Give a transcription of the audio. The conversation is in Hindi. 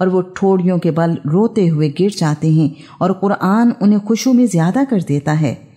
और वो ठोड़ियों के बल रोते हुए गिर जाते हैं और कुरान उन्हें खुशू में ज़्यादा कर देता है।